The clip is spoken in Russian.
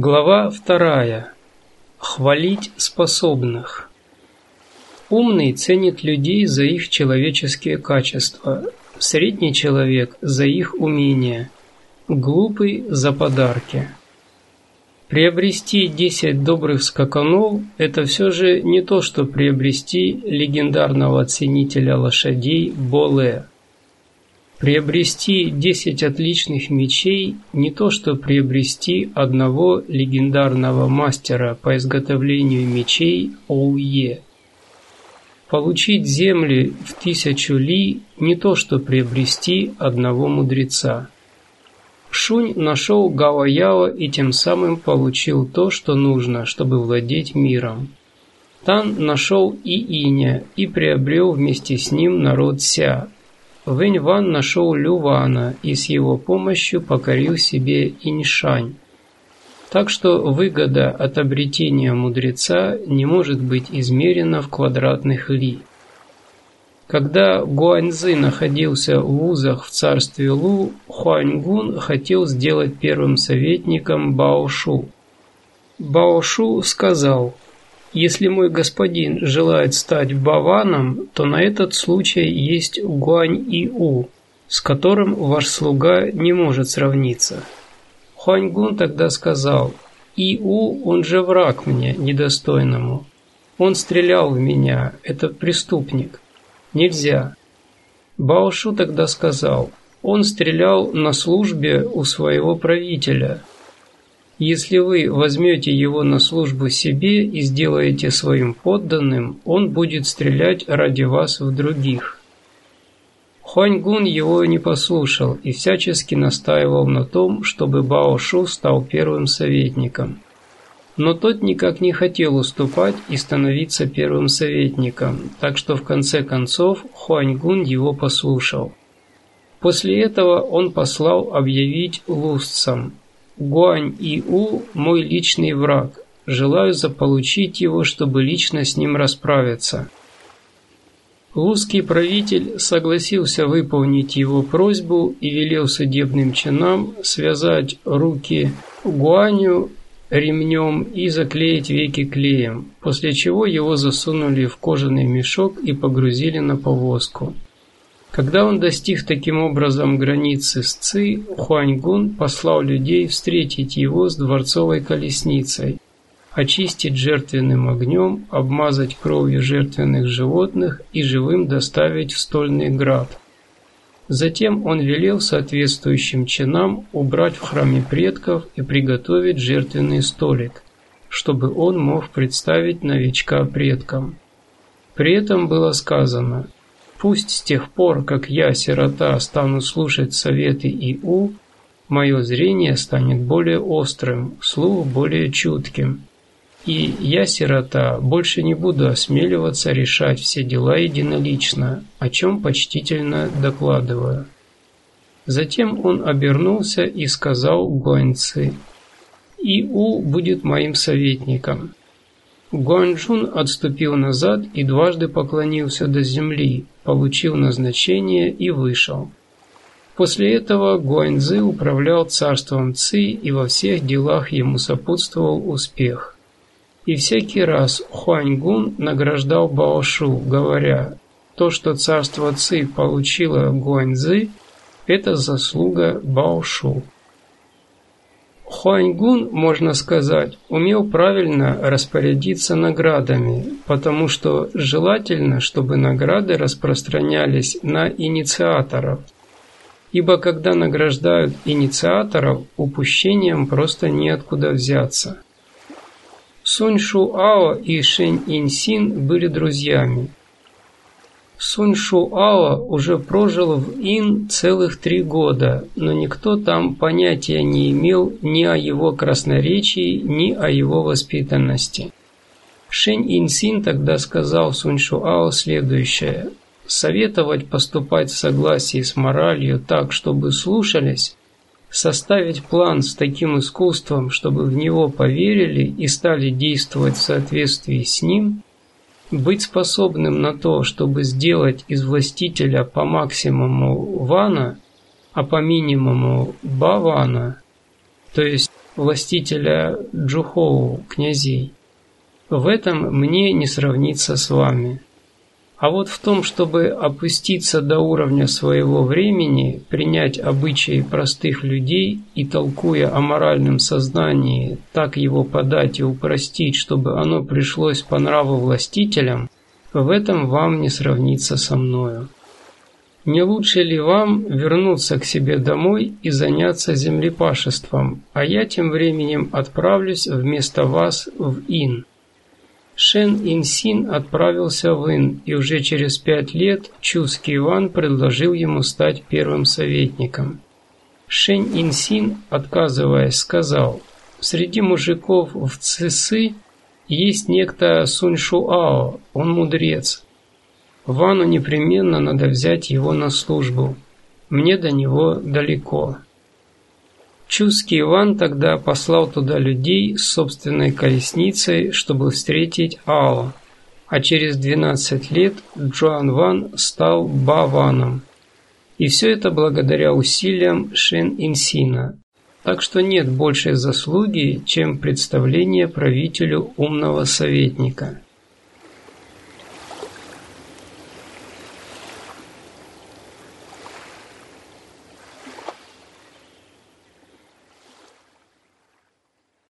Глава вторая. Хвалить способных. Умный ценит людей за их человеческие качества, средний человек за их умения, глупый за подарки. Приобрести 10 добрых скакунов – это все же не то, что приобрести легендарного ценителя лошадей Боле – Приобрести 10 отличных мечей не то что приобрести одного легендарного мастера по изготовлению мечей ОУЕ. Получить земли в тысячу ли не то что приобрести одного мудреца. Шунь нашел Гао и тем самым получил то, что нужно, чтобы владеть миром. Тан нашел и Иня и приобрел вместе с ним народ Ся, Вэнь Ван нашел Лю Вана и с его помощью покорил себе Иньшань. Так что выгода от обретения мудреца не может быть измерена в квадратных ли. Когда Гуаньзы находился в вузах в царстве Лу, Хуаньгун хотел сделать первым советником Баошу. Баошу сказал – если мой господин желает стать баваном, то на этот случай есть Гуань-И-У, с которым ваш слуга не может сравниться. Хуаньгун тогда сказал, И-У, он же враг мне, недостойному. Он стрелял в меня, это преступник. Нельзя. Баошу тогда сказал, он стрелял на службе у своего правителя – если вы возьмете его на службу себе и сделаете своим подданным, он будет стрелять ради вас в других. Хуаньгун его не послушал и всячески настаивал на том, чтобы Бао Шу стал первым советником. Но тот никак не хотел уступать и становиться первым советником, так что в конце концов Хуаньгун его послушал. После этого он послал объявить лустцам – Гуань-И-У – мой личный враг. Желаю заполучить его, чтобы лично с ним расправиться. Русский правитель согласился выполнить его просьбу и велел судебным чинам связать руки Гуаню ремнем и заклеить веки клеем, после чего его засунули в кожаный мешок и погрузили на повозку. Когда он достиг таким образом границы с Ци, Хуаньгун послал людей встретить его с дворцовой колесницей, очистить жертвенным огнем, обмазать кровью жертвенных животных и живым доставить в стольный град. Затем он велел соответствующим чинам убрать в храме предков и приготовить жертвенный столик, чтобы он мог представить новичка предкам. При этом было сказано – Пусть с тех пор, как я, сирота, стану слушать советы ИУ, мое зрение станет более острым, слух более чутким. И я, сирота, больше не буду осмеливаться решать все дела единолично, о чем почтительно докладываю. Затем он обернулся и сказал Гуаньцы, «Иу будет моим советником». Гуанчжун отступил назад и дважды поклонился до земли, получил назначение и вышел. После этого Гуаньзы управлял царством Ци и во всех делах ему сопутствовал успех. И всякий раз Хуаньгун награждал Баошу, говоря, то, что царство Ци получило Гуаньзы, это заслуга Баошу. Хуаньгун, можно сказать, умел правильно распорядиться наградами, потому что желательно, чтобы награды распространялись на инициаторов. Ибо когда награждают инициаторов, упущением просто неоткуда взяться. Сунь Шу Ао и Шэнь Инсин были друзьями, Сунь Шуао уже прожил в Ин целых три года, но никто там понятия не имел ни о его красноречии, ни о его воспитанности. Шэнь Инсин тогда сказал Сунь Шуао следующее. Советовать поступать в согласии с моралью так, чтобы слушались, составить план с таким искусством, чтобы в него поверили и стали действовать в соответствии с ним – быть способным на то, чтобы сделать из властителя по максимуму вана, а по минимуму бавана, то есть властителя Джухоу, князей. В этом мне не сравниться с вами. А вот в том, чтобы опуститься до уровня своего времени, принять обычаи простых людей и, толкуя о моральном сознании, так его подать и упростить, чтобы оно пришлось по нраву властителям, в этом вам не сравниться со мною. Не лучше ли вам вернуться к себе домой и заняться землепашеством, а я тем временем отправлюсь вместо вас в Ин? Шен Инсин отправился в Ин, и уже через пять лет Чуский Иван предложил ему стать первым советником. Шен Инсин, отказываясь, сказал, «Среди мужиков в Цисы есть некто Сунь Шуао, он мудрец. Вану непременно надо взять его на службу. Мне до него далеко». Чуский Иван тогда послал туда людей с собственной колесницей, чтобы встретить Ао, а через 12 лет Джоан Ван стал Ба-Ваном. И все это благодаря усилиям Шен Инсина. Так что нет большей заслуги, чем представление правителю умного советника.